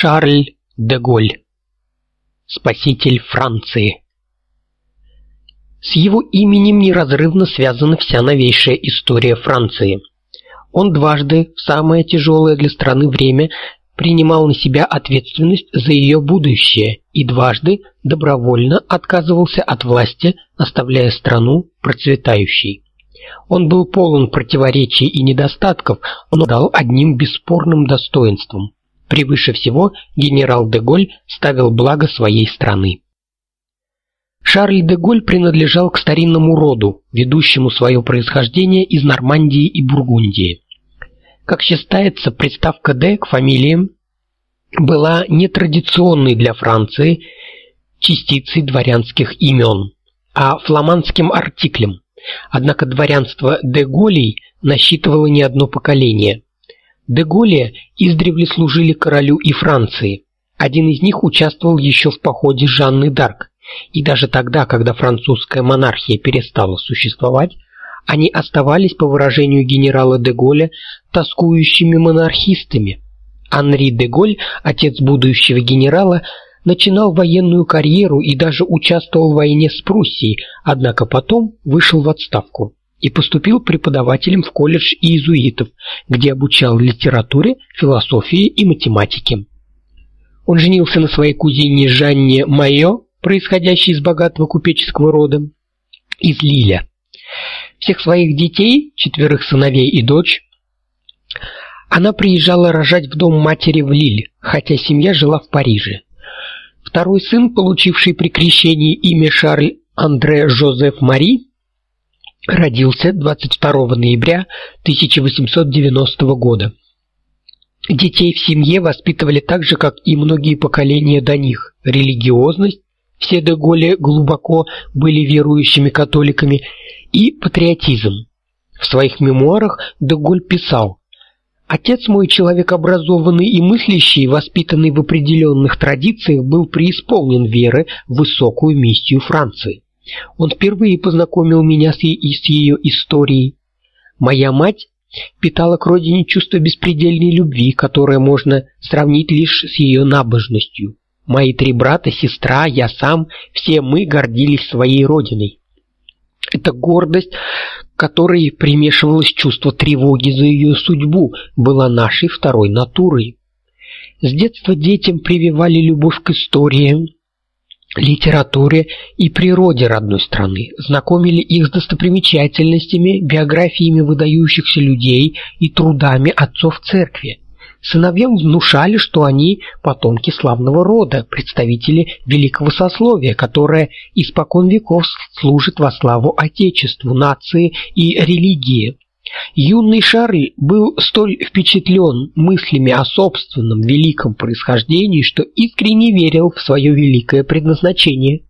Шарль де Голь. Спаситель Франции. С его именем неразрывно связана вся новейшая история Франции. Он дважды в самое тяжелое для страны время принимал на себя ответственность за ее будущее и дважды добровольно отказывался от власти, оставляя страну процветающей. Он был полон противоречий и недостатков, но дал одним бесспорным достоинством. Превыше всего генерал де Голь ставил благо своей страны. Шарль де Голь принадлежал к старинному роду, ведущему свое происхождение из Нормандии и Бургундии. Как считается, приставка «де» к фамилиям была нетрадиционной для Франции частицей дворянских имен, а фламандским артиклем. Однако дворянство де Голей насчитывало не одно поколение. Де Голли издревле служили королю и Франции. Один из них участвовал еще в походе Жанны д'Арк. И даже тогда, когда французская монархия перестала существовать, они оставались, по выражению генерала де Голля, тоскующими монархистами. Анри де Голь, отец будущего генерала, начинал военную карьеру и даже участвовал в войне с Пруссией, однако потом вышел в отставку и поступил преподавателем в колледж иезуитов, где обучал литературе, философии и математике. Он женился на своей кузине Жанне Майо, происходящей из богатого купеческого рода, из Лиля. Всех своих детей, четверых сыновей и дочь, она приезжала рожать в дом матери в Лиль, хотя семья жила в Париже. Второй сын, получивший при крещении имя Шарль Андре Жозеф Мари, родился 22 ноября 1890 года. Детей в семье воспитывали так же, как и многие поколения до них. Религиозность, все де Голли глубоко были верующими католиками, и патриотизм. В своих мемуарах де Голль писал: Отец мой человек образованный и мыслящий, воспитанный в определенных традициях, был преисполнен веры в высокую миссию Франции. Он впервые познакомил меня с, с ее историей. Моя мать питала к родине чувство беспредельной любви, которое можно сравнить лишь с ее набожностью. Мои три брата, сестра, я сам, все мы гордились своей родиной. Эта гордость, которой примешивалось чувство тревоги за ее судьбу, была нашей второй натурой. С детства детям прививали любовь к историям, литературе и природе родной страны, знакомили их с достопримечательностями, биографиями выдающихся людей и трудами отцов церкви. Сыновьям внушали, что они потомки славного рода, представители великого сословия, которое испокон веков служит во славу отечеству, нации и религии. Юный Шарль был столь впечатлен мыслями о собственном великом происхождении, что искренне верил в свое великое предназначение.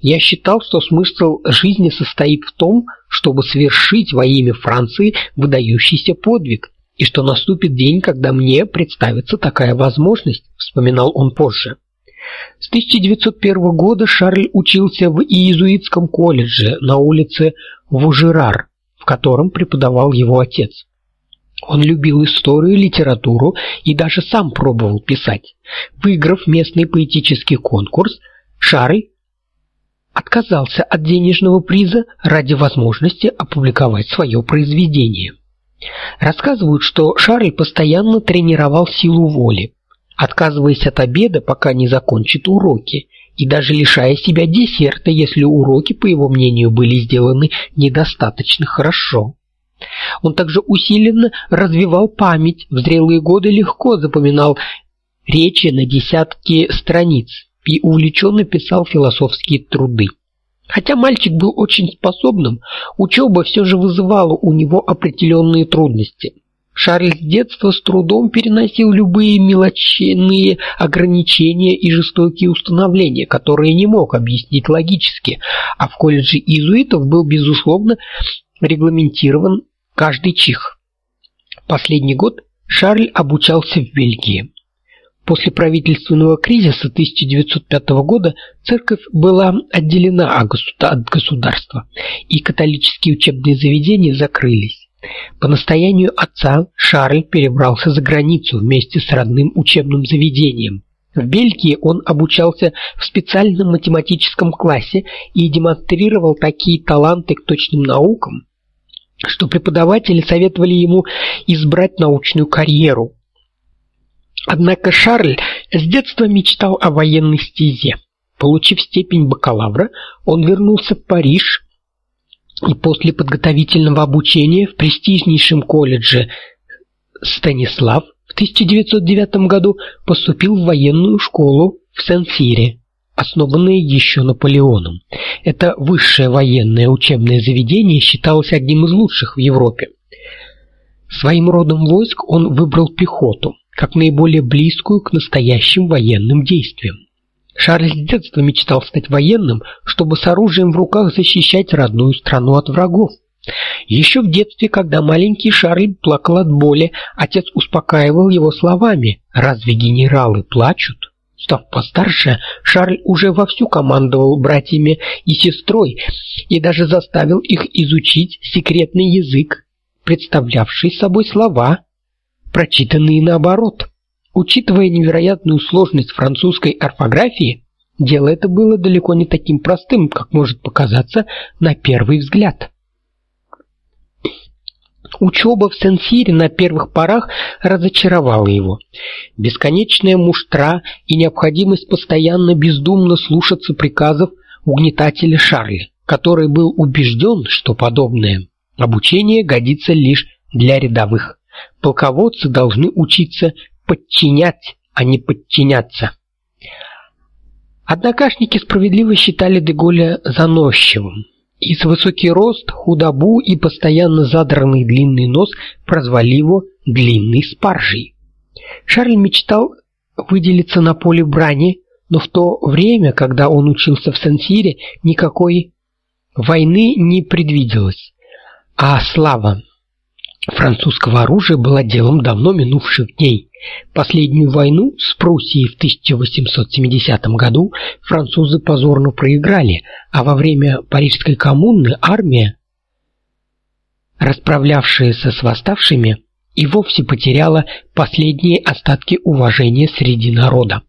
Я считал, что смысл жизни состоит в том, чтобы совершить во имя Франции выдающийся подвиг, и что наступит день, когда мне представится такая возможность, вспоминал он позже. С 1901 года Шарль учился в иезуитском колледже на улице Вужерар в котором преподавал его отец. Он любил историю, литературу и даже сам пробовал писать. Выиграв местный поэтический конкурс, Шарль отказался от денежного приза ради возможности опубликовать свое произведение. Рассказывают, что Шарль постоянно тренировал силу воли, отказываясь от обеда, пока не закончит уроки, и даже лишая себя десерта, если уроки, по его мнению, были сделаны недостаточно хорошо. Он также усиленно развивал память, в зрелые годы легко запоминал речи на десятки страниц и увлеченно писал философские труды. Хотя мальчик был очень способным, учеба все же вызывала у него определенные трудности. Шарль с детства с трудом переносил любые мелочные ограничения и жестокие установления, которые не мог объяснить логически, а в колледже иезуитов был безусловно регламентирован каждый чих. Последний год Шарль обучался в Бельгии. После правительственного кризиса 1905 года церковь была отделена от государства, и католические учебные заведения закрылись. По настоянию отца Шарль перебрался за границу вместе с родным учебным заведением. В Бельгии он обучался в специальном математическом классе и демонстрировал такие таланты к точным наукам, что преподаватели советовали ему избрать научную карьеру. Однако Шарль с детства мечтал о военной стезе. Получив степень бакалавра, он вернулся в Париж и после подготовительного обучения в престижнейшем колледже Станислав в 1909 году поступил в военную школу в Сен-Сире, основанную еще Наполеоном. Это высшее военное учебное заведение считалось одним из лучших в Европе. Своим родом войск он выбрал пехоту, как наиболее близкую к настоящим военным действиям. Шарль с детства мечтал стать военным, чтобы с оружием в руках защищать родную страну от врагов. Еще в детстве, когда маленький Шарль плакал от боли, отец успокаивал его словами: "Разве генералы плачут?" Став постарше, Шарль уже вовсю командовал братьями и сестрой и даже заставил их изучить секретный язык, представлявший собой слова, прочитанные наоборот. Учитывая невероятную сложность французской орфографии, дело это было далеко не таким простым, как может показаться на первый взгляд. Учеба в Сен-Сире на первых порах разочаровала его. Бесконечная муштра и необходимость постоянно бездумно слушаться приказов угнетателя Шарля, который был убежден, что подобное обучение годится лишь для рядовых. Полководцы должны учиться подчинять, а не подчиняться. Однокашники справедливо считали Деголя заносчивым. И с высокий рост, худобу и постоянно задранный длинный нос прозвали его длинный спаржей. Шарль мечтал выделиться на поле брани, но в то время, когда он учился в Сен-Сире, никакой войны не предвиделось. А слава французского оружия была делом давно минувших дней. Последнюю войну с Пруссией в 1870 году французы позорно проиграли, а во время Парижской коммуны армия, расправлявшаяся с восставшими, и вовсе потеряла последние остатки уважения среди народа.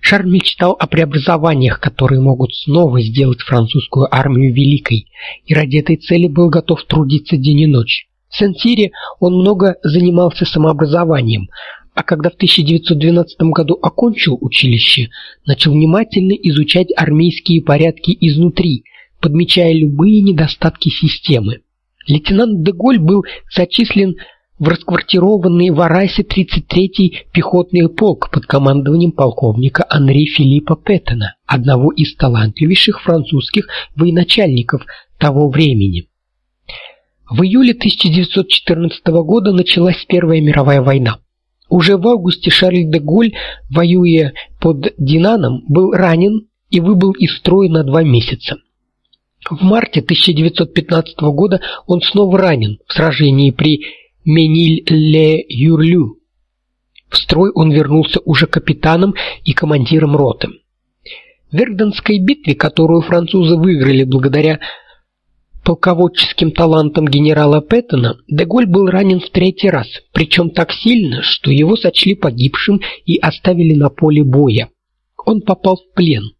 Шарль мечтал о преобразованиях, которые могут снова сделать французскую армию великой, и ради этой цели был готов трудиться день и ночь. В Сен-Сире он много занимался самообразованием, а когда в 1912 году окончил училище, начал внимательно изучать армейские порядки изнутри, подмечая любые недостатки системы. Лейтенант Деголь был зачислен в расквартированный в Арасе 33-й пехотный полк под командованием полковника Анри Филиппа Петтена, одного из талантливейших французских военачальников того времени. В июле 1914 года началась Первая мировая война. Уже в августе Шарль де Голь, воюя под Динаном, был ранен и выбыл из строя на два месяца. В марте 1915 года он снова ранен в сражении при Мениль-ле-Юрлю. В строй он вернулся уже капитаном и командиром роты. В Верденской битве, которую французы выиграли благодаря полководческим талантом генерала Петтона, Деголь был ранен в третий раз, причем так сильно, что его сочли погибшим и оставили на поле боя. Он попал в плен.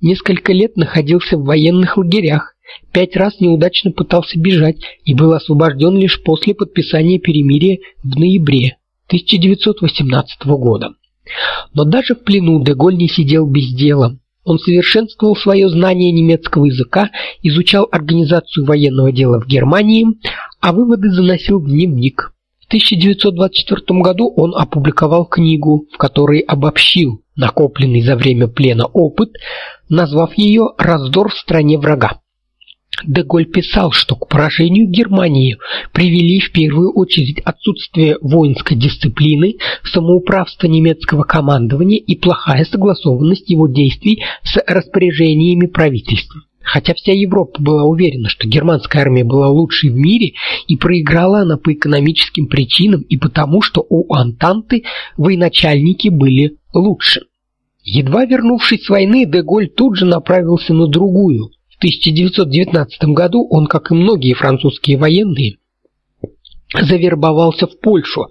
Несколько лет находился в военных лагерях, пять раз неудачно пытался бежать и был освобожден лишь после подписания перемирия в ноябре 1918 года. Но даже в плену Деголь не сидел без дела. Он совершенствовал свое знание немецкого языка, изучал организацию военного дела в Германии, а выводы заносил в дневник. В 1924 году он опубликовал книгу, в которой обобщил накопленный за время плена опыт, назвав ее Раздор в стране врага. Деголь писал, что к поражению Германии привели в первую очередь отсутствие воинской дисциплины, самоуправство немецкого командования и плохая согласованность его действий с распоряжениями правительства. Хотя вся Европа была уверена, что германская армия была лучшей в мире, и проиграла она по экономическим причинам и потому, что у Антанты военачальники были лучше. Едва вернувшись с войны, Деголь тут же направился на другую, в 1919 году он, как и многие французские военные, завербовался в Польшу,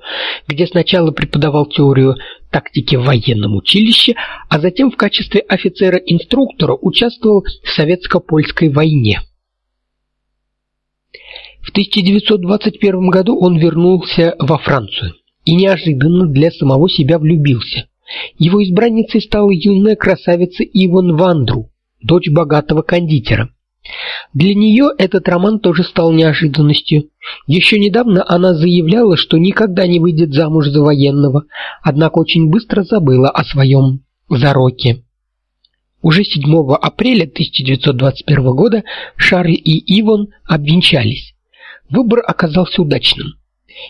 где сначала преподавал теорию тактики в военном училище, а затем в качестве офицера-инструктора участвовал в советско-польской войне. В 1921 году он вернулся во Францию и неожиданно для самого себя влюбился. Его избранницей стала юная красавица Иван Вандру, дочь богатого кондитера. Для нее этот роман тоже стал неожиданностью. Еще недавно она заявляла, что никогда не выйдет замуж за военного, однако очень быстро забыла о своем зароке. Уже 7 апреля 1921 года Шарль и Иван обвенчались. Выбор оказался удачным.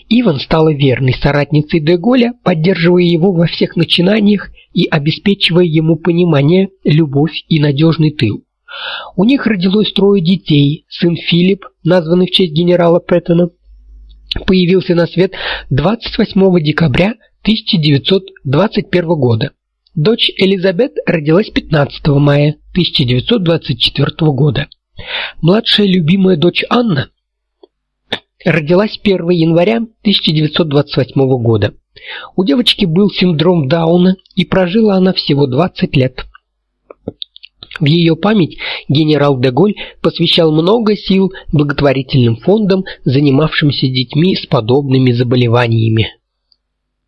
Иван стала верной соратницей Деголя, поддерживая его во всех начинаниях и обеспечивая ему понимание, любовь и надежный тыл. У них родилось трое детей. Сын Филипп, названный в честь генерала Пэттона, появился на свет 28 декабря 1921 года. Дочь Элизабет родилась 15 мая 1924 года. Младшая любимая дочь Анна родилась 1 января 1928 года. У девочки был синдром Дауна, и прожила она всего 20 лет. В ее память генерал Деголь посвящал много сил благотворительным фондам, занимавшимся детьми с подобными заболеваниями.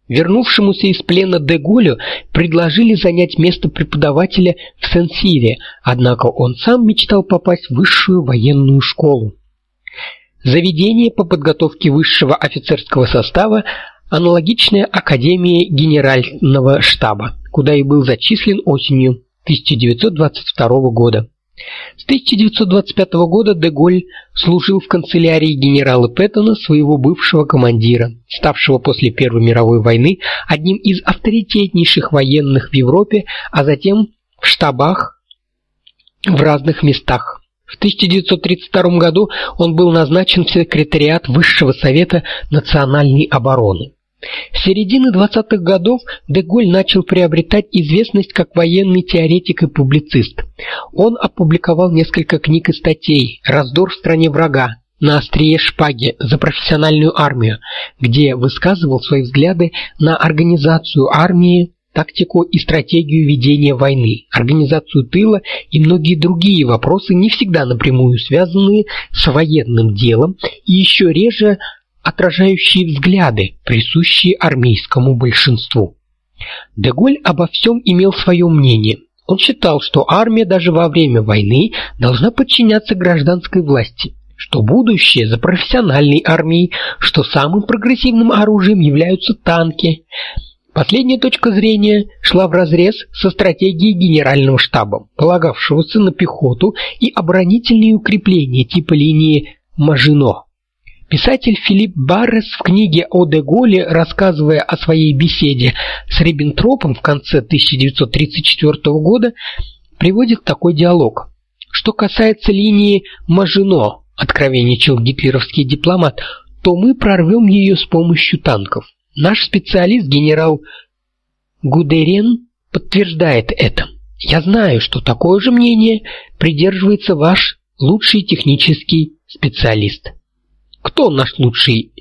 Вернувшемуся из плена Деголю предложили занять место преподавателя в Сен-Сире, однако он сам мечтал попасть в высшую военную школу. Заведение по подготовке высшего офицерского состава аналогичное Академии Генерального штаба, куда и был зачислен осенью 1922 года. С 1925 года Деголь служил в канцелярии генерала Пэттона, своего бывшего командира, ставшего после Первой мировой войны одним из авторитетнейших военных в Европе, а затем в штабах в разных местах. В 1932 году он был назначен в секретариат Высшего совета национальной обороны. С середины 20-х годов Деголь начал приобретать известность как военный теоретик и публицист. Он опубликовал несколько книг и статей: Раздор в стране врага, на острие шпаги за профессиональную армию, где высказывал свои взгляды на организацию армии, тактику и стратегию ведения войны, организацию тыла и многие другие вопросы, не всегда напрямую связанные с военным делом и еще реже отражающие взгляды, присущие армейскому большинству. Деголь обо всем имел свое мнение. Он считал, что армия даже во время войны должна подчиняться гражданской власти, что будущее за профессиональной армией, что самым прогрессивным оружием являются танки. Последняя точка зрения шла вразрез со стратегией генерального штаба, полагавшегося на пехоту и оборонительные укрепления типа линии Мажино. Писатель Филипп Баррес в книге о де Голле, рассказывая о своей беседе с Риббентропом в конце 1934 года, приводит такой диалог. Что касается линии Мажино, откровенничал гитлеровский дипломат, то мы прорвем ее с помощью танков. Наш специалист генерал Гудерен подтверждает это. Я знаю, что такое же мнение придерживается ваш лучший технический специалист. Кто наш лучший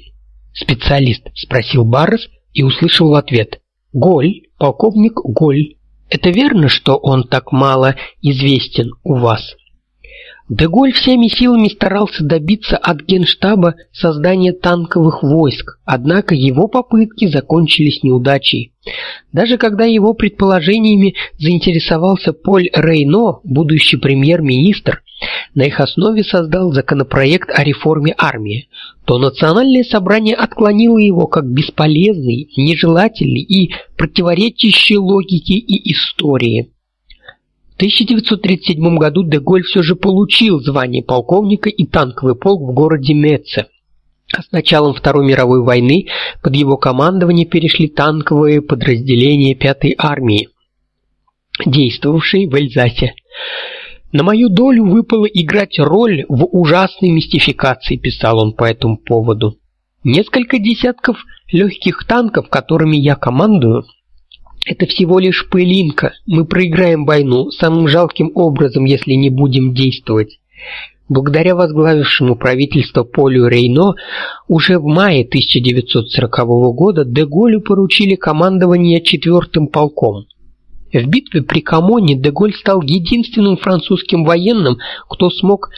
специалист? спросил Баррес и услышал в ответ: Голь, полковник Голь. Это верно, что он так мало известен у вас? Деголь всеми силами старался добиться от Генштаба создания танковых войск, однако его попытки закончились неудачей. Даже когда его предположениями заинтересовался Поль Рейно, будущий премьер-министр, на их основе создал законопроект о реформе армии, то национальное собрание отклонило его как бесполезный, нежелательный и противоречащий логике и истории. В 1937 году Деголь все же получил звание полковника и танковый полк в городе Меце. А с началом Второй мировой войны под его командование перешли танковые подразделения Пятой армии, действовавшие в Эльзасе. На мою долю выпало играть роль в ужасной мистификации, писал он по этому поводу. Несколько десятков легких танков, которыми я командую, это всего лишь пылинка. Мы проиграем войну самым жалким образом, если не будем действовать. благодаря возглавившему правительство Полю Рейно, уже в мае 1940 года де Голлю поручили командование четвертым полком. В битве при Камоне де Голль стал единственным французским военным, кто смог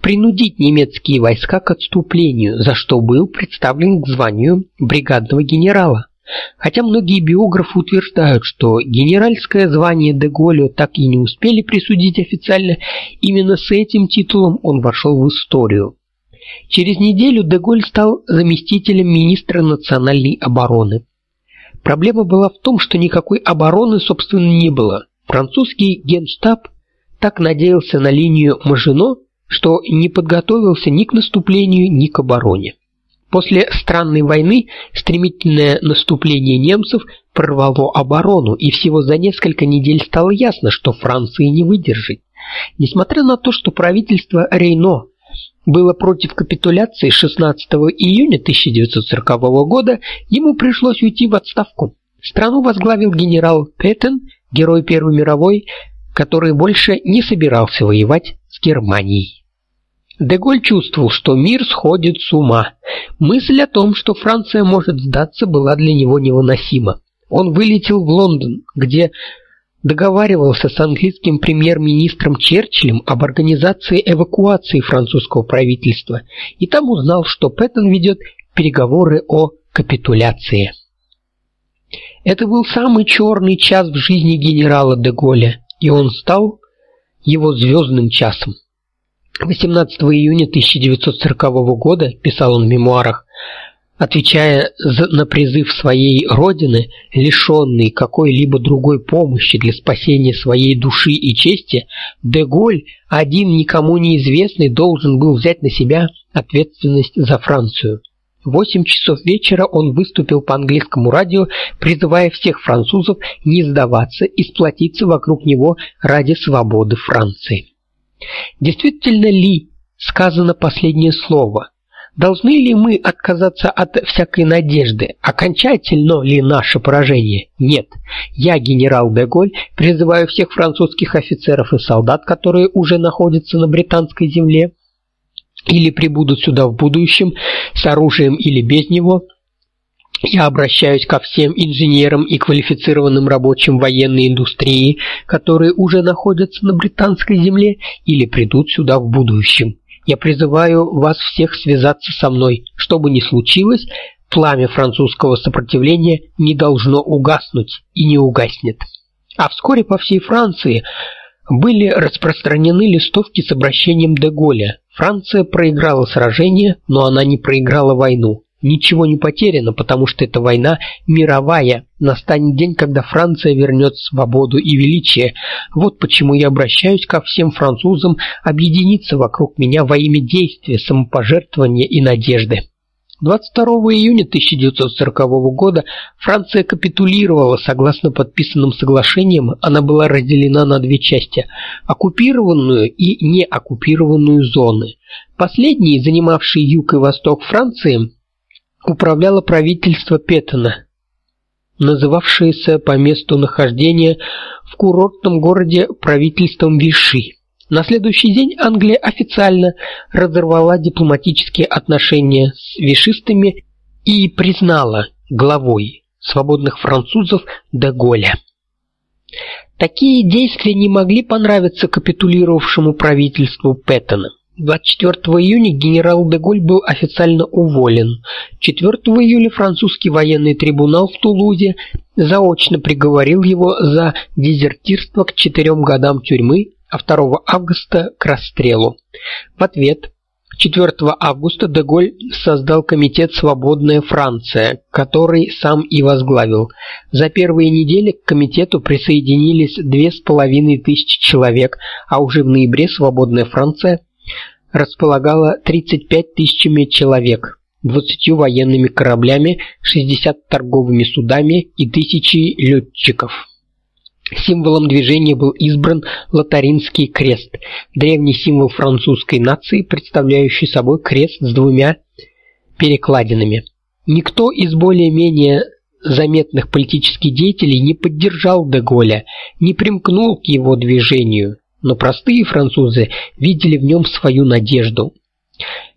принудить немецкие войска к отступлению, за что был представлен к званию бригадного генерала. Хотя многие биографы утверждают, что генеральское звание де Голлю так и не успели присудить официально, именно с этим титулом он вошел в историю. Через неделю де Голль стал заместителем министра национальной обороны. Проблема была в том, что никакой обороны, собственно, не было. Французский генштаб так надеялся на линию Мажино, что не подготовился ни к наступлению, ни к обороне. После странной войны стремительное наступление немцев прорвало оборону, и всего за несколько недель стало ясно, что Франции не выдержит. Несмотря на то, что правительство Рейно было против капитуляции 16 июня 1940 года, ему пришлось уйти в отставку. Страну возглавил генерал Петтен, герой Первой мировой, который больше не собирался воевать с Германией. Деголь чувствовал, что мир сходит с ума. Мысль о том, что Франция может сдаться, была для него невыносима. Он вылетел в Лондон, где договаривался с английским премьер-министром Черчиллем об организации эвакуации французского правительства, и там узнал, что Пэттон ведет переговоры о капитуляции. Это был самый черный час в жизни генерала де Голля, и он стал его звездным часом. 18 июня 1940 года, писал он в мемуарах, отвечая на призыв своей родины, лишенный какой-либо другой помощи для спасения своей души и чести, де Голь, один никому неизвестный, должен был взять на себя ответственность за Францию. В 8 часов вечера он выступил по английскому радио, призывая всех французов не сдаваться и сплотиться вокруг него ради свободы Франции. Действительно ли сказано последнее слово? Должны ли мы отказаться от всякой надежды? Окончательно ли наше поражение? Нет. Я, генерал де Голь, призываю всех французских офицеров и солдат, которые уже находятся на британской земле или прибудут сюда в будущем с оружием или без него, я обращаюсь ко всем инженерам и квалифицированным рабочим военной индустрии, которые уже находятся на британской земле или придут сюда в будущем. Я призываю вас всех связаться со мной. Что бы ни случилось, пламя французского сопротивления не должно угаснуть и не угаснет. А вскоре по всей Франции были распространены листовки с обращением де Голля. Франция проиграла сражение, но она не проиграла войну. Ничего не потеряно, потому что эта война мировая. Настанет день, когда Франция вернет свободу и величие. Вот почему я обращаюсь ко всем французам объединиться вокруг меня во имя действия, самопожертвования и надежды. 22 июня 1940 года Франция капитулировала согласно подписанным соглашениям. Она была разделена на две части: оккупированную и неоккупированную зоны. Последние, занимавшие юг и восток Франции, управляло правительство Петтона, называвшееся по месту нахождения в курортном городе правительством Виши. На следующий день Англия официально разорвала дипломатические отношения с вишистами и признала главой свободных французов де Голля. Такие действия не могли понравиться капитулировавшему правительству Петтона. 24 июня генерал де Голь был официально уволен. 4 июля французский военный трибунал в Тулузе заочно приговорил его за дезертирство к четырем годам тюрьмы, а 2 августа к расстрелу. В ответ 4 августа де Голь создал комитет Свободная Франция, который сам и возглавил. За первые недели к комитету присоединились две с половиной тысячи человек, а уже в ноябре Свободная Франция располагала 35 тысячами человек, 20 военными кораблями, 60 торговыми судами и тысячей летчиков. Символом движения был избран латаринский крест, древний символ французской нации, представляющий собой крест с двумя перекладинами. Никто из более-менее заметных политических деятелей не поддержал де Голля, не примкнул к его движению. Но простые французы видели в нем свою надежду.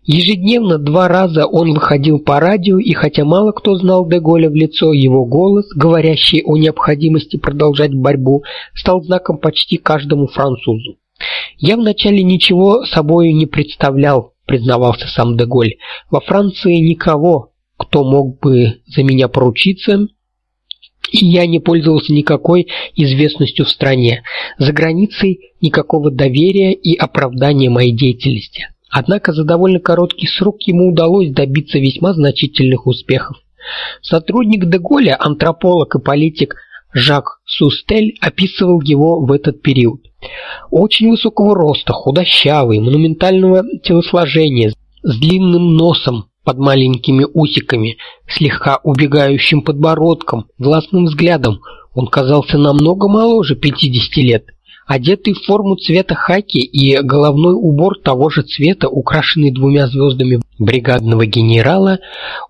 Ежедневно два раза он выходил по радио, и хотя мало кто знал де Голля в лицо, его голос, говорящий о необходимости продолжать борьбу, стал знаком почти каждому французу. Я вначале ничего собою не представлял, признавался сам де Голь. Во Франции никого, кто мог бы за меня поручиться, и я не пользовался никакой известностью в стране. За границей никакого доверия и оправдания моей деятельности. Однако за довольно короткий срок ему удалось добиться весьма значительных успехов. Сотрудник Деголя, антрополог и политик Жак Сустель описывал его в этот период. Очень высокого роста, худощавый, монументального телосложения, с длинным носом под маленькими усиками, слегка убегающим подбородком, властным взглядом. Он казался намного моложе 50 лет. Одетый в форму цвета хаки и головной убор того же цвета, украшенный двумя звездами бригадного генерала,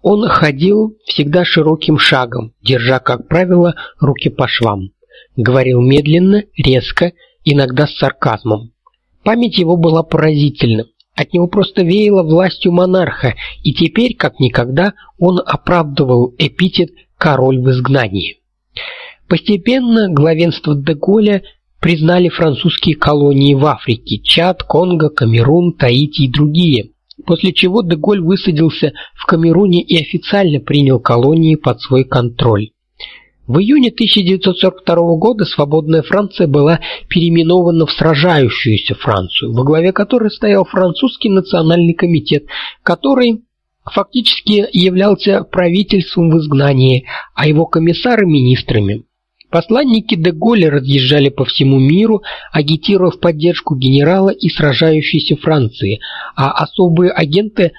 он ходил всегда широким шагом, держа, как правило, руки по швам. Говорил медленно, резко, иногда с сарказмом. Память его была поразительна. От него просто веяло властью монарха, и теперь, как никогда, он оправдывал эпитет король в изгнании. Постепенно главенство де признали французские колонии в Африке: Чад, Конго, Камерун, Таити и другие. После чего де Голь высадился в Камеруне и официально принял колонии под свой контроль. В июне 1942 года свободная Франция была переименована в сражающуюся Францию, во главе которой стоял французский национальный комитет, который фактически являлся правительством в изгнании, а его комиссары министрами. Посланники де Голля разъезжали по всему миру, агитируя в поддержку генерала и сражающейся Франции, а особые агенты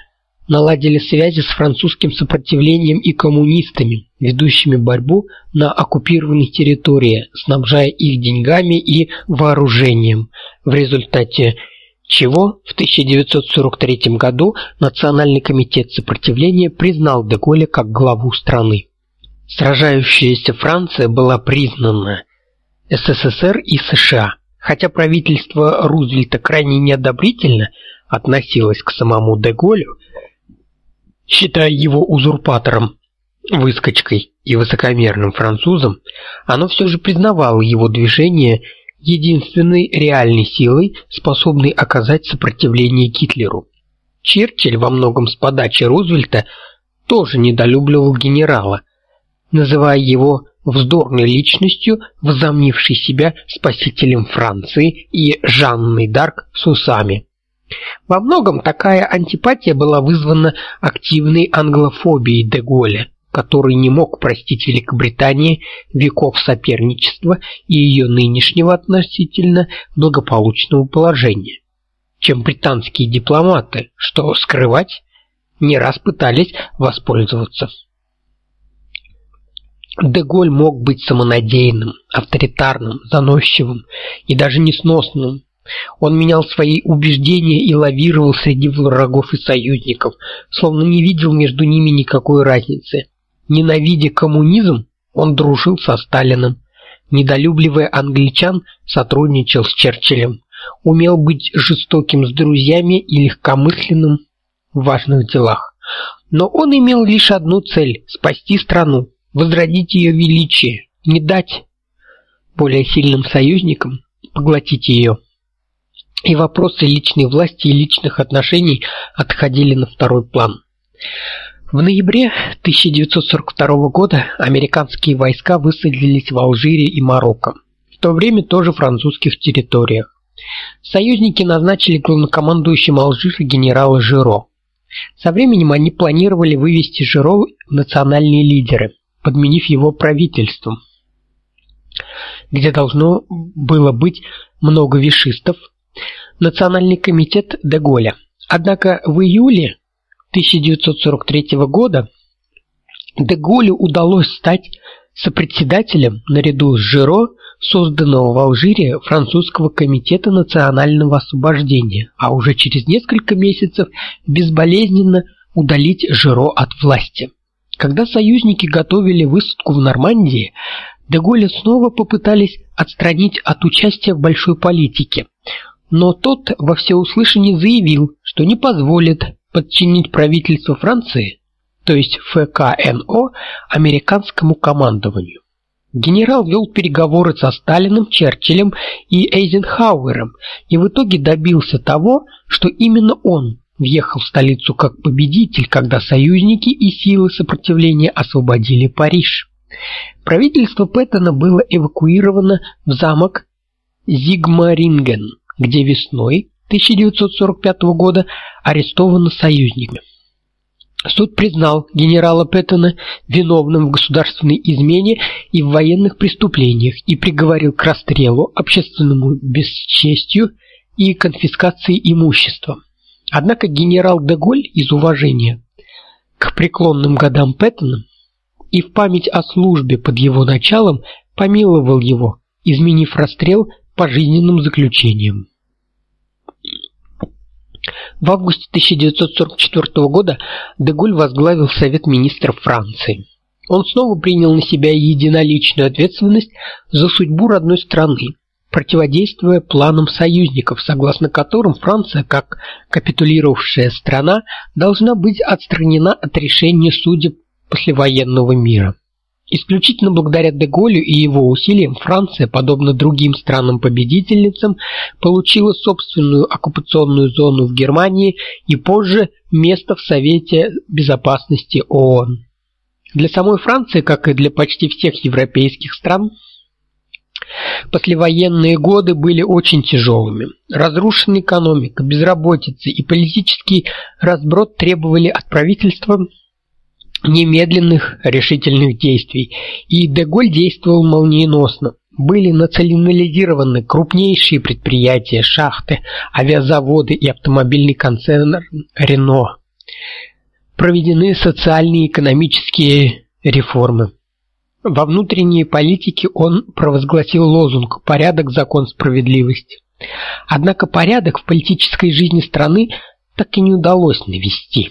наладили связи с французским сопротивлением и коммунистами, ведущими борьбу на оккупированных территориях, снабжая их деньгами и вооружением. В результате чего в 1943 году Национальный комитет сопротивления признал де Голля как главу страны. Сражающаяся Франция была признана СССР и США, хотя правительство Рузвельта крайне неодобрительно относилось к самому де Голлю, считая его узурпатором, выскочкой и высокомерным французом, оно все же признавало его движение единственной реальной силой, способной оказать сопротивление Гитлеру. Черчилль во многом с подачи Рузвельта тоже недолюбливал генерала – называя его вздорной личностью, возомнившей себя спасителем Франции и Жанной Дарк с усами. Во многом такая антипатия была вызвана активной англофобией де Голля, который не мог простить Великобритании веков соперничества и ее нынешнего относительно благополучного положения. Чем британские дипломаты, что скрывать, не раз пытались воспользоваться Деголь мог быть самонадеянным, авторитарным, заносчивым и даже несносным. Он менял свои убеждения и лавировал среди врагов и союзников, словно не видел между ними никакой разницы. Ненавидя коммунизм, он дружил со Сталиным. Недолюбливая англичан, сотрудничал с Черчиллем. Умел быть жестоким с друзьями и легкомысленным в важных делах. Но он имел лишь одну цель спасти страну возродить ее величие, не дать более сильным союзникам поглотить ее. И вопросы личной власти и личных отношений отходили на второй план. В ноябре 1942 года американские войска высадились в Алжире и Марокко, в то время тоже французских территориях. Союзники назначили главнокомандующим Алжира генерала Жиро. Со временем они планировали вывести Жиро в национальные лидеры – подменив его правительством, где должно было быть много вишистов, Национальный комитет де Голля. Однако в июле 1943 года де Голлю удалось стать сопредседателем наряду с Жиро созданного в Алжире французского комитета национального освобождения, а уже через несколько месяцев безболезненно удалить Жиро от власти. Когда союзники готовили высадку в Нормандии, Деголя снова попытались отстранить от участия в большой политике, но тот во всеуслышание заявил, что не позволит подчинить правительство Франции, то есть ФКНО, американскому командованию. Генерал вел переговоры со Сталиным, Черчиллем и Эйзенхауэром и в итоге добился того, что именно он въехал в столицу как победитель, когда союзники и силы сопротивления освободили Париж. Правительство Пэттона было эвакуировано в замок Зигмаринген, где весной 1945 года арестовано союзниками. Суд признал генерала Пэттона виновным в государственной измене и в военных преступлениях и приговорил к расстрелу, общественному бесчестью и конфискации имущества. Однако генерал де Голь из уважения к преклонным годам Пэттона и в память о службе под его началом помиловал его, изменив расстрел пожизненным заключением. В августе 1944 года Деголь возглавил Совет министров Франции. Он снова принял на себя единоличную ответственность за судьбу родной страны, противодействуя планам союзников, согласно которым Франция, как капитулировавшая страна, должна быть отстранена от решения судеб послевоенного мира. Исключительно благодаря Деголю и его усилиям Франция, подобно другим странам-победительницам, получила собственную оккупационную зону в Германии и позже место в Совете безопасности ООН. Для самой Франции, как и для почти всех европейских стран, послевоенные годы были очень тяжелыми. Разрушенная экономика, безработица и политический разброд требовали от правительства немедленных решительных действий, и Деголь действовал молниеносно. Были национализированы крупнейшие предприятия, шахты, авиазаводы и автомобильный концерн Рено. Проведены социальные и экономические реформы. Во внутренней политике он провозгласил лозунг «Порядок, закон, справедливость». Однако порядок в политической жизни страны так и не удалось навести.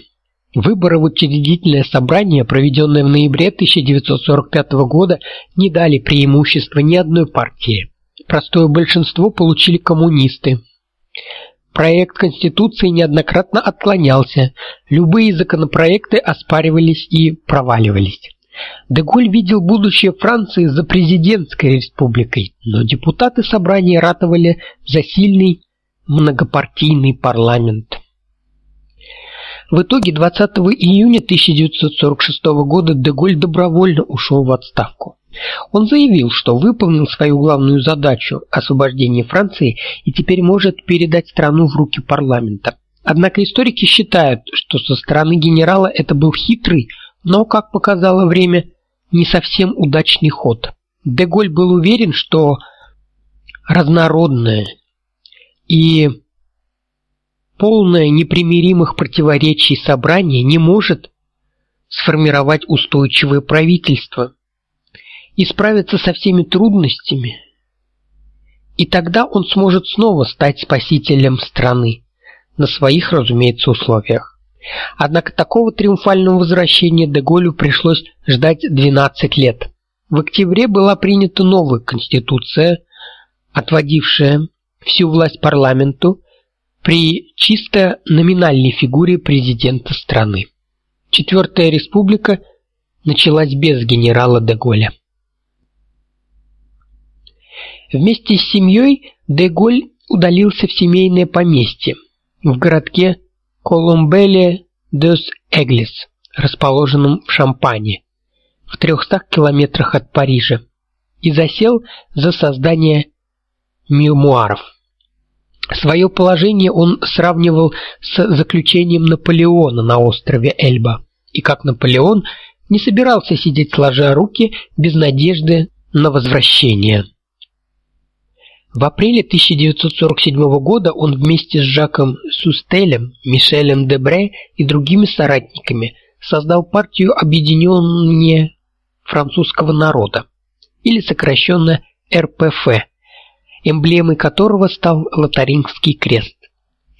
Выборы в учредительное собрание, проведенное в ноябре 1945 года, не дали преимущества ни одной партии. Простое большинство получили коммунисты. Проект конституции неоднократно отклонялся. Любые законопроекты оспаривались и проваливались. Деголь видел будущее Франции за президентской республикой, но депутаты собрания ратовали за сильный многопартийный парламент. В итоге 20 июня 1946 года Деголь добровольно ушел в отставку. Он заявил, что выполнил свою главную задачу освобождение Франции и теперь может передать страну в руки парламента. Однако историки считают, что со стороны генерала это был хитрый, но, как показало время, не совсем удачный ход. Деголь был уверен, что разнородное и полное непримиримых противоречий собрание не может сформировать устойчивое правительство и справиться со всеми трудностями. И тогда он сможет снова стать спасителем страны на своих, разумеется, условиях. Однако такого триумфального возвращения Деголю пришлось ждать 12 лет. В октябре была принята новая конституция, отводившая всю власть парламенту при чисто номинальной фигуре президента страны. Четвертая республика началась без генерала де Голля. Вместе с семьей де Голь удалился в семейное поместье в городке Колумбеле дес Эглис, расположенном в Шампане, в 300 километрах от Парижа, и засел за создание мемуаров. Свое положение он сравнивал с заключением Наполеона на острове Эльба. И как Наполеон не собирался сидеть сложа руки без надежды на возвращение. В апреле 1947 года он вместе с Жаком Сустелем, Мишелем Дебре и другими соратниками создал партию Объединение французского народа, или сокращенно РПФ эмблемой которого стал Лотарингский крест.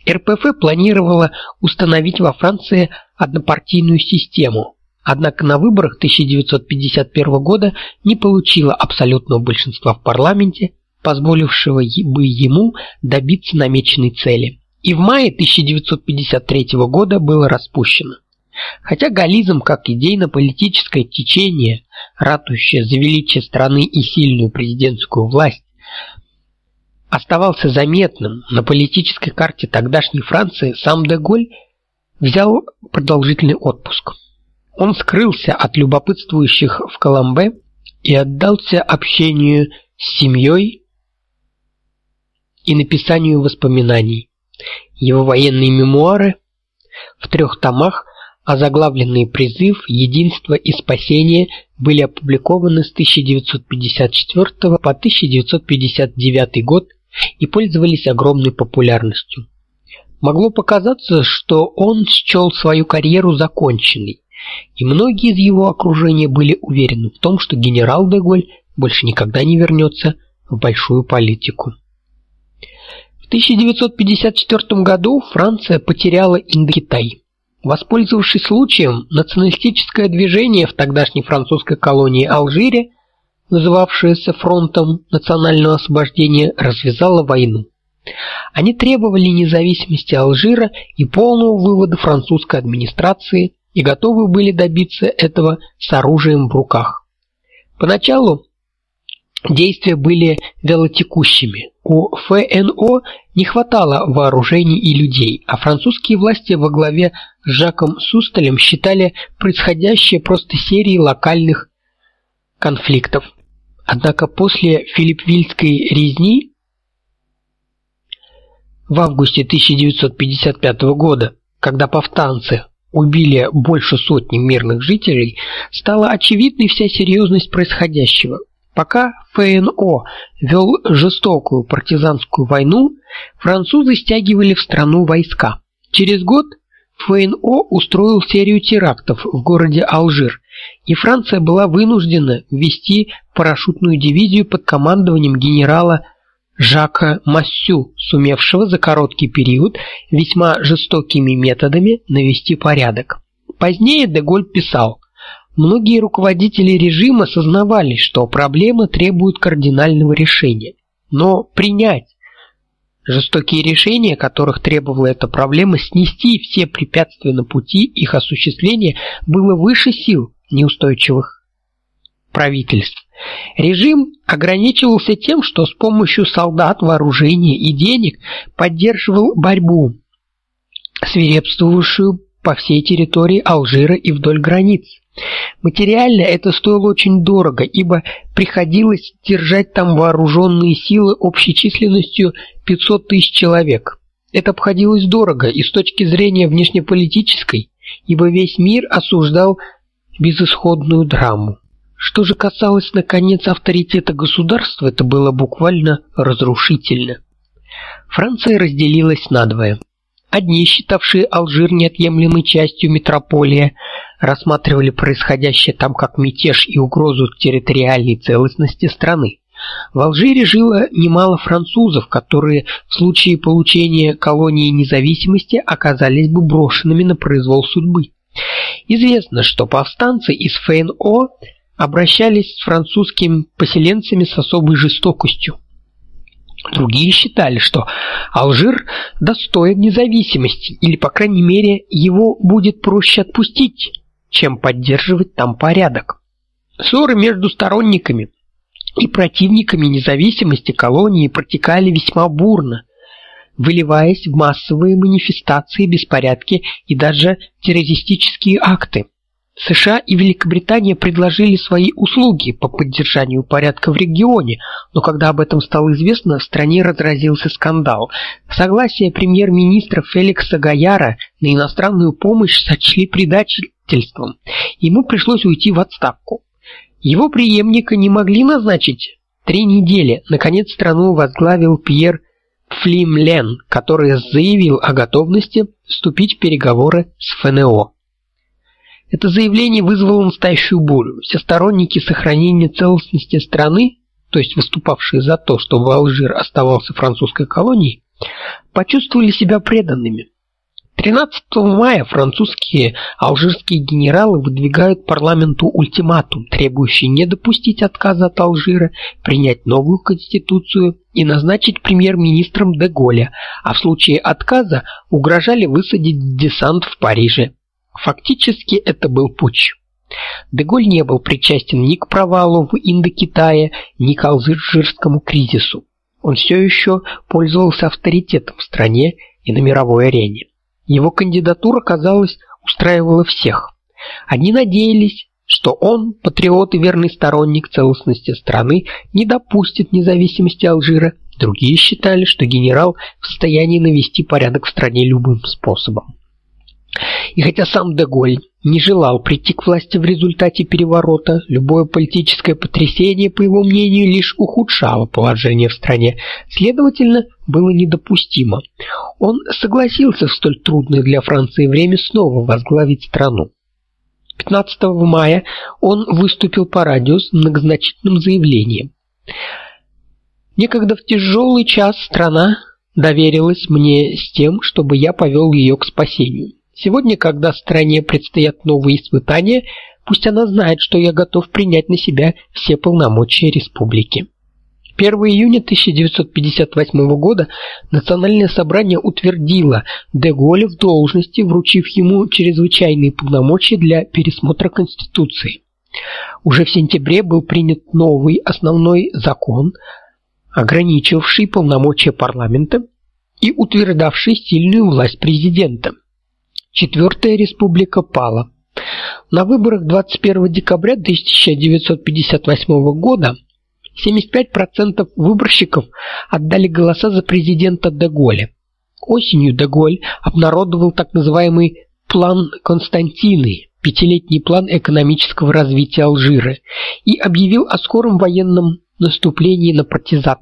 РПФ планировала установить во Франции однопартийную систему, однако на выборах 1951 года не получила абсолютного большинства в парламенте, позволившего бы ему добиться намеченной цели. И в мае 1953 года было распущено. Хотя галлизм как идейно-политическое течение, ратующее за величие страны и сильную президентскую власть, оставался заметным на политической карте тогдашней Франции, сам Деголь взял продолжительный отпуск. Он скрылся от любопытствующих в Коломбе и отдался общению с семьей и написанию воспоминаний. Его военные мемуары в трех томах, озаглавленные «Призыв», «Единство» и «Спасение» были опубликованы с 1954 по 1959 год и пользовались огромной популярностью. Могло показаться, что он счел свою карьеру законченной, и многие из его окружения были уверены в том, что генерал де Голь больше никогда не вернется в большую политику. В 1954 году Франция потеряла Индокитай. Воспользовавшись случаем, националистическое движение в тогдашней французской колонии Алжире называвшееся Фронтом национального освобождения, развязало войну. Они требовали независимости Алжира и полного вывода французской администрации и готовы были добиться этого с оружием в руках. Поначалу действия были вялотекущими. У ФНО не хватало вооружений и людей, а французские власти во главе с Жаком Сустелем считали происходящее просто серией локальных конфликтов. Однако после Филиппвильской резни в августе 1955 года, когда повстанцы убили больше сотни мирных жителей, стала очевидной вся серьезность происходящего. Пока ФНО вел жестокую партизанскую войну, французы стягивали в страну войска. Через год ФНО устроил серию терактов в городе Алжир, и Франция была вынуждена ввести парашютную дивизию под командованием генерала Жака Массю, сумевшего за короткий период весьма жестокими методами навести порядок. Позднее Деголь писал: Многие руководители режима сознавали, что проблема требует кардинального решения, но принять жестокие решения, которых требовала эта проблема, снести все препятствия на пути их осуществления было выше сил неустойчивых правительств. Режим ограничивался тем, что с помощью солдат, вооружения и денег поддерживал борьбу, свирепствовавшую по всей территории Алжира и вдоль границ. Материально это стоило очень дорого, ибо приходилось держать там вооруженные силы общей численностью 500 тысяч человек. Это обходилось дорого и с точки зрения внешнеполитической, ибо весь мир осуждал безысходную драму. Что же касалось наконец авторитета государства, это было буквально разрушительно. Франция разделилась надвое. Одни, считавшие Алжир неотъемлемой частью метрополии, рассматривали происходящее там как мятеж и угрозу территориальной целостности страны. В Алжире жило немало французов, которые в случае получения колонии независимости оказались бы брошенными на произвол судьбы. Известно, что повстанцы из ФНО обращались с французскими поселенцами с особой жестокостью. Другие считали, что Алжир достоин независимости, или по крайней мере, его будет проще отпустить, чем поддерживать там порядок. Ссоры между сторонниками и противниками независимости колонии протекали весьма бурно выливаясь в массовые манифестации, беспорядки и даже террористические акты. США и Великобритания предложили свои услуги по поддержанию порядка в регионе, но когда об этом стало известно, в стране разразился скандал. Согласие премьер-министра Феликса Гаяра на иностранную помощь сочли предательством. Ему пришлось уйти в отставку. Его преемника не могли назначить три недели. Наконец страну возглавил Пьер Флимлен, который заявил о готовности вступить в переговоры с ФНО. Это заявление вызвало настоящую бурю. Все сторонники сохранения целостности страны, то есть выступавшие за то, чтобы Алжир оставался французской колонией, почувствовали себя преданными. 13 мая французские алжирские генералы выдвигают парламенту ультиматум, требующий не допустить отказа от Алжира, принять новую конституцию и назначить премьер-министром де Голля, а в случае отказа угрожали высадить десант в Париже. Фактически это был путч. Деголь не был причастен ни к провалу в Индокитае, ни к алжирскому кризису. Он все еще пользовался авторитетом в стране и на мировой арене. Его кандидатура, казалось, устраивала всех. Они надеялись, что он, патриот и верный сторонник целостности страны, не допустит независимости Алжира. Другие считали, что генерал в состоянии навести порядок в стране любым способом. И хотя сам Деголь не желал прийти к власти в результате переворота, любое политическое потрясение, по его мнению, лишь ухудшало положение в стране, следовательно, было недопустимо. Он согласился в столь трудное для Франции время снова возглавить страну. 15 мая он выступил по радио с многозначительным заявлением. Некогда в тяжелый час страна доверилась мне с тем, чтобы я повел ее к спасению. Сегодня, когда стране предстоят новые испытания, пусть она знает, что я готов принять на себя все полномочия республики. 1 июня 1958 года Национальное собрание утвердило де Голля в должности, вручив ему чрезвычайные полномочия для пересмотра конституции. Уже в сентябре был принят новый основной закон, ограничивший полномочия парламента и утверждавший сильную власть президента. Четвертая республика пала. На выборах 21 декабря 1958 года 75% выборщиков отдали голоса за президента де Голля. Осенью де Голь обнародовал так называемый план Константины, пятилетний план экономического развития Алжира, и объявил о скором военном наступлении на партизан.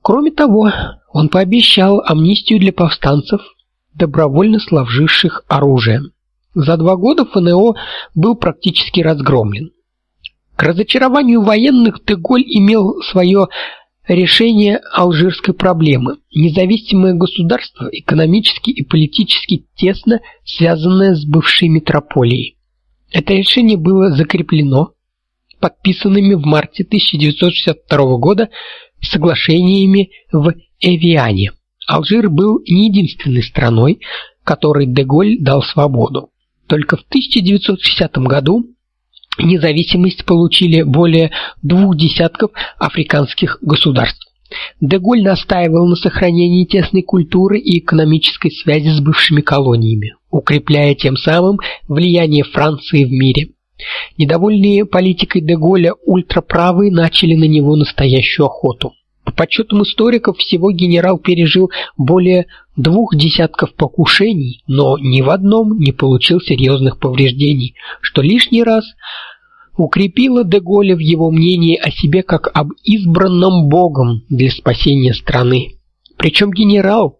Кроме того, он пообещал амнистию для повстанцев, добровольно сложивших оружие. За два года ФНО был практически разгромлен. К разочарованию военных Деголь имел свое решение алжирской проблемы. Независимое государство, экономически и политически тесно связанное с бывшей метрополией. Это решение было закреплено подписанными в марте 1962 года соглашениями в Эвиане. Алжир был не единственной страной, которой Деголь дал свободу. Только в 1960 году независимость получили более двух десятков африканских государств. Деголь настаивал на сохранении тесной культуры и экономической связи с бывшими колониями, укрепляя тем самым влияние Франции в мире. Недовольные политикой Деголя ультраправые начали на него настоящую охоту. По подсчетам историков, всего генерал пережил более двух десятков покушений, но ни в одном не получил серьезных повреждений, что лишний раз укрепило де Голля в его мнении о себе как об избранном богом для спасения страны. Причем генерал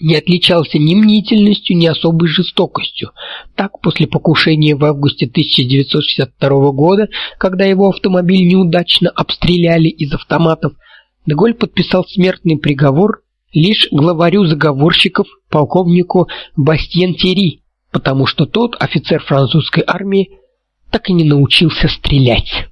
не отличался ни мнительностью, ни особой жестокостью. Так, после покушения в августе 1962 года, когда его автомобиль неудачно обстреляли из автоматов, Деголь подписал смертный приговор лишь главарю заговорщиков, полковнику Бастьен Тери, потому что тот, офицер французской армии, так и не научился стрелять.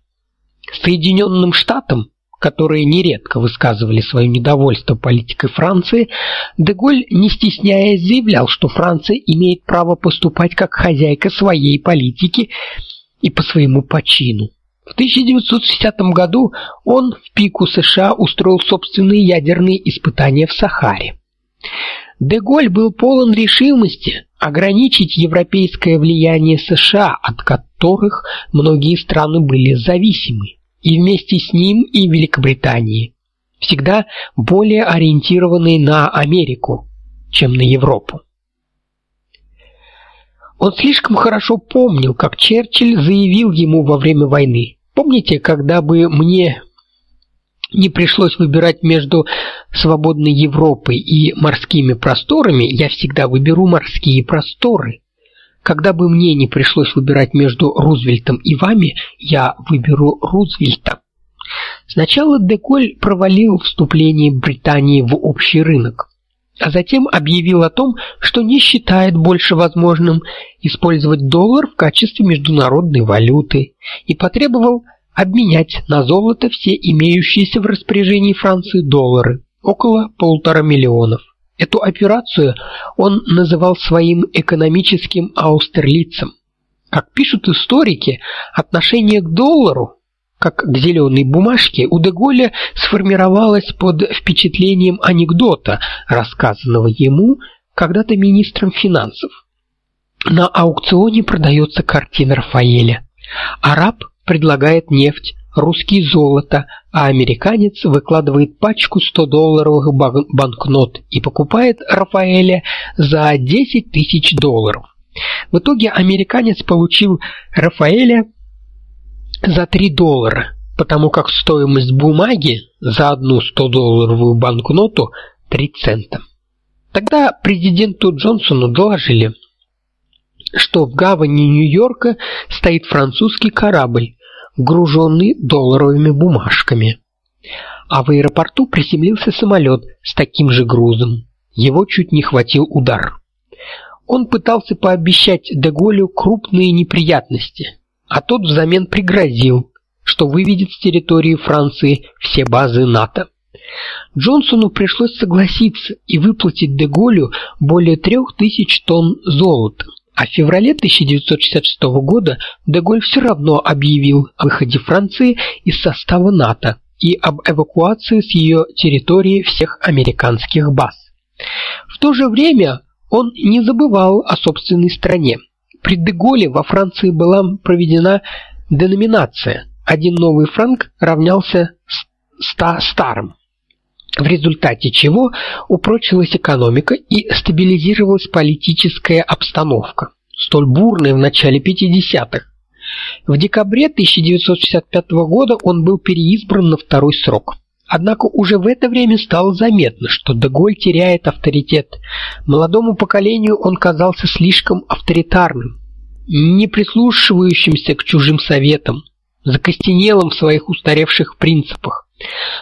Соединенным Штатам, которые нередко высказывали свое недовольство политикой Франции, Деголь, не стесняясь, заявлял, что Франция имеет право поступать как хозяйка своей политики и по своему почину. В 1960 году он в пику США устроил собственные ядерные испытания в Сахаре. Деголь был полон решимости ограничить европейское влияние США, от которых многие страны были зависимы, и вместе с ним и Великобритании, всегда более ориентированные на Америку, чем на Европу. Он слишком хорошо помнил, как Черчилль заявил ему во время войны: Помните, когда бы мне не пришлось выбирать между свободной Европой и морскими просторами, я всегда выберу морские просторы. Когда бы мне не пришлось выбирать между Рузвельтом и вами, я выберу Рузвельта. Сначала Деколь провалил вступление Британии в общий рынок. А затем объявил о том, что не считает больше возможным использовать доллар в качестве международной валюты и потребовал обменять на золото все имеющиеся в распоряжении Франции доллары, около полутора миллионов. Эту операцию он называл своим экономическим аустерлицем. Как пишут историки, отношение к доллару, как к зеленой бумажке, у Деголя сформировалось под впечатлением анекдота, рассказанного ему когда-то министром финансов. На аукционе продается картина Рафаэля. Араб предлагает нефть, русский золото, а американец выкладывает пачку 100-долларовых банкнот и покупает Рафаэля за 10 тысяч долларов. В итоге американец получил Рафаэля за 3 доллара, потому как стоимость бумаги за одну 100-долларовую банкноту 3 цента. Тогда президенту Джонсону доложили, что в гавани Нью-Йорка стоит французский корабль, груженный долларовыми бумажками. А в аэропорту приземлился самолет с таким же грузом. Его чуть не хватил удар. Он пытался пообещать Деголю крупные неприятности, а тот взамен пригрозил, что выведет с территории Франции все базы НАТО. Джонсону пришлось согласиться и выплатить Деголю более трех тысяч тонн золота. А в феврале 1966 года Деголь все равно объявил о выходе Франции из состава НАТО и об эвакуации с ее территории всех американских баз. В то же время он не забывал о собственной стране. При Деголе во Франции была проведена деноминация. Один новый франк равнялся 100 старым в результате чего упрочилась экономика и стабилизировалась политическая обстановка, столь бурная в начале 50-х. В декабре 1965 года он был переизбран на второй срок. Однако уже в это время стало заметно, что Деголь теряет авторитет. Молодому поколению он казался слишком авторитарным, не прислушивающимся к чужим советам, закостенелым в своих устаревших принципах.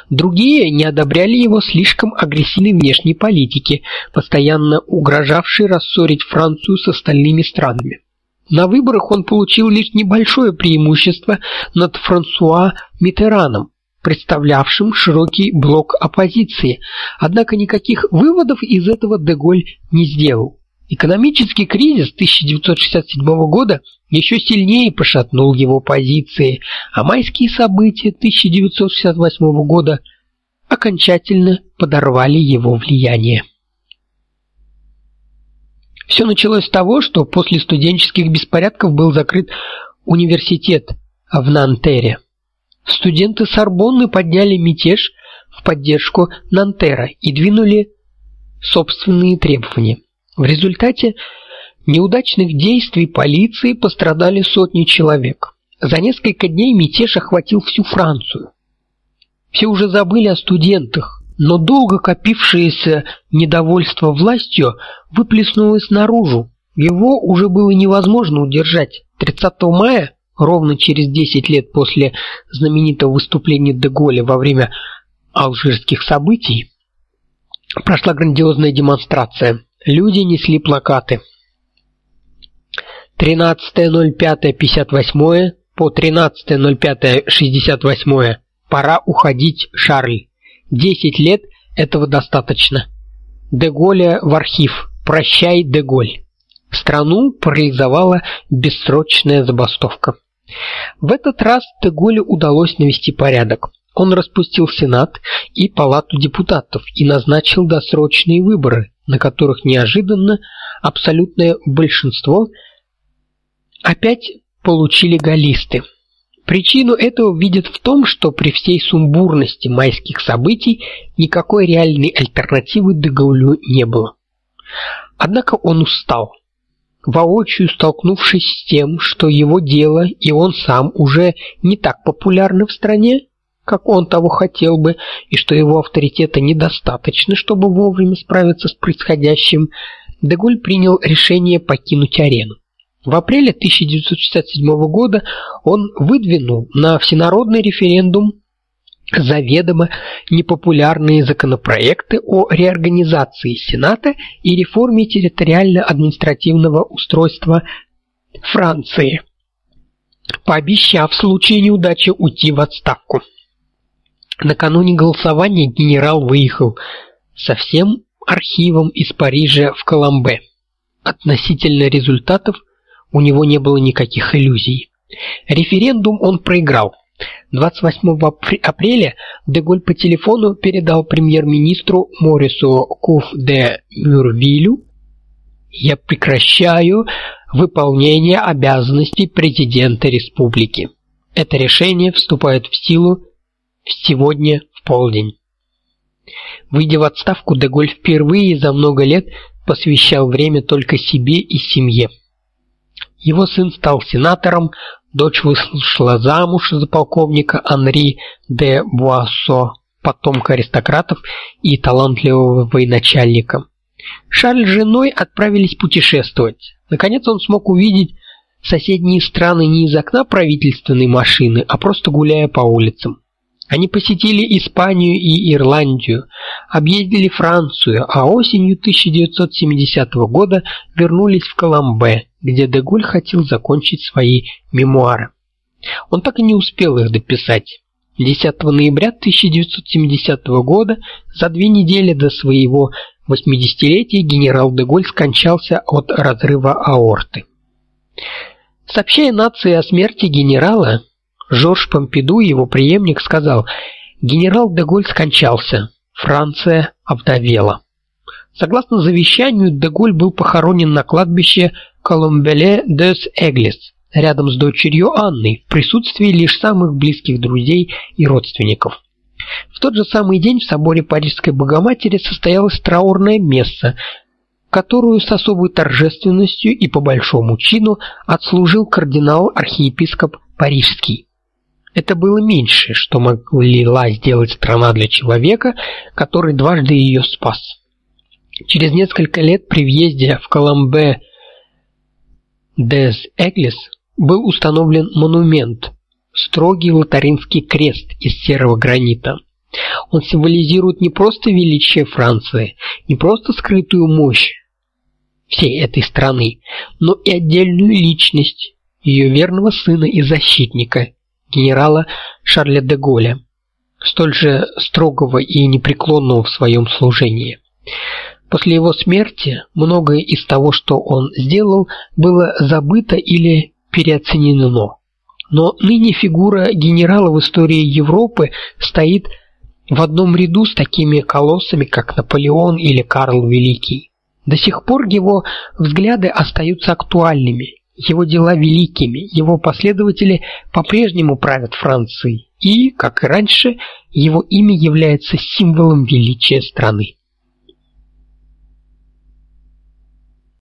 Другие не одобряли его слишком агрессивной внешней политики, постоянно угрожавшей рассорить Францию с остальными странами. На выборах он получил лишь небольшое преимущество над Франсуа Миттераном, представлявшим широкий блок оппозиции. Однако никаких выводов из этого Деголь не сделал. Экономический кризис 1967 года еще сильнее пошатнул его позиции, а майские события 1968 года окончательно подорвали его влияние. Все началось с того, что после студенческих беспорядков был закрыт университет в Нантере. Студенты Сорбонны подняли мятеж в поддержку Нантера и двинули собственные требования. В результате неудачных действий полиции пострадали сотни человек. За несколько дней мятеж охватил всю Францию. Все уже забыли о студентах, но долго копившееся недовольство властью выплеснулось наружу. Его уже было невозможно удержать. 30 мая, ровно через 10 лет после знаменитого выступления де Голля во время алжирских событий, прошла грандиозная демонстрация. Люди несли плакаты. 13.05.58 по 13.05.68. Пора уходить, Шарль. Десять лет этого достаточно. Деголя в архив. Прощай, Деголь. Страну парализовала бессрочная забастовка. В этот раз Деголю удалось навести порядок. Он распустил Сенат и Палату депутатов и назначил досрочные выборы на которых неожиданно абсолютное большинство опять получили галлисты. Причину этого видят в том, что при всей сумбурности майских событий никакой реальной альтернативы Дегаулю не было. Однако он устал. Воочию столкнувшись с тем, что его дело и он сам уже не так популярны в стране, как он того хотел бы, и что его авторитета недостаточно, чтобы вовремя справиться с происходящим, Деголь принял решение покинуть арену. В апреле 1967 года он выдвинул на всенародный референдум заведомо непопулярные законопроекты о реорганизации Сената и реформе территориально-административного устройства Франции, пообещав в случае неудачи уйти в отставку. Накануне голосования генерал выехал со всем архивом из Парижа в Коломбе. Относительно результатов у него не было никаких иллюзий. Референдум он проиграл. 28 апреля Деголь по телефону передал премьер-министру Морису Куф де Мюрвилю «Я прекращаю выполнение обязанностей президента республики. Это решение вступает в силу сегодня в полдень». Выйдя в отставку, Деголь впервые за много лет посвящал время только себе и семье. Его сын стал сенатором, Дочь вышла замуж за полковника Анри де Буассо, потомка аристократов и талантливого военачальника. Шарль с женой отправились путешествовать. Наконец он смог увидеть соседние страны не из окна правительственной машины, а просто гуляя по улицам. Они посетили Испанию и Ирландию, объездили Францию, а осенью 1970 года вернулись в Коломбе, где Деголь хотел закончить свои мемуары. Он так и не успел их дописать. 10 ноября 1970 года, за две недели до своего 80-летия, генерал Деголь скончался от разрыва аорты. Сообщая нации о смерти генерала, Жорж Помпиду, его преемник, сказал: "Генерал Деголь скончался. Франция овдовела". Согласно завещанию, Деголь был похоронен на кладбище Коломбеле дес Эглис, рядом с дочерью Анной, в присутствии лишь самых близких друзей и родственников. В тот же самый день в соборе Парижской Богоматери состоялась траурная месса, которую с особой торжественностью и по большому чину отслужил кардинал-архиепископ Парижский. Это было меньше, что могла сделать страна для человека, который дважды ее спас. Через несколько лет при въезде в Коломбе дес Эглис был установлен монумент строгий латаринский крест из серого гранита. Он символизирует не просто величие Франции, не просто скрытую мощь всей этой страны, но и отдельную личность ее верного сына и защитника генерала Шарля де Голля, столь же строгого и непреклонного в своем служении. После его смерти многое из того, что он сделал, было забыто или переоценено. Но ныне фигура генерала в истории Европы стоит в одном ряду с такими колоссами, как Наполеон или Карл Великий. До сих пор его взгляды остаются актуальными, его дела великими, его последователи по-прежнему правят Францией, и, как и раньше, его имя является символом величия страны.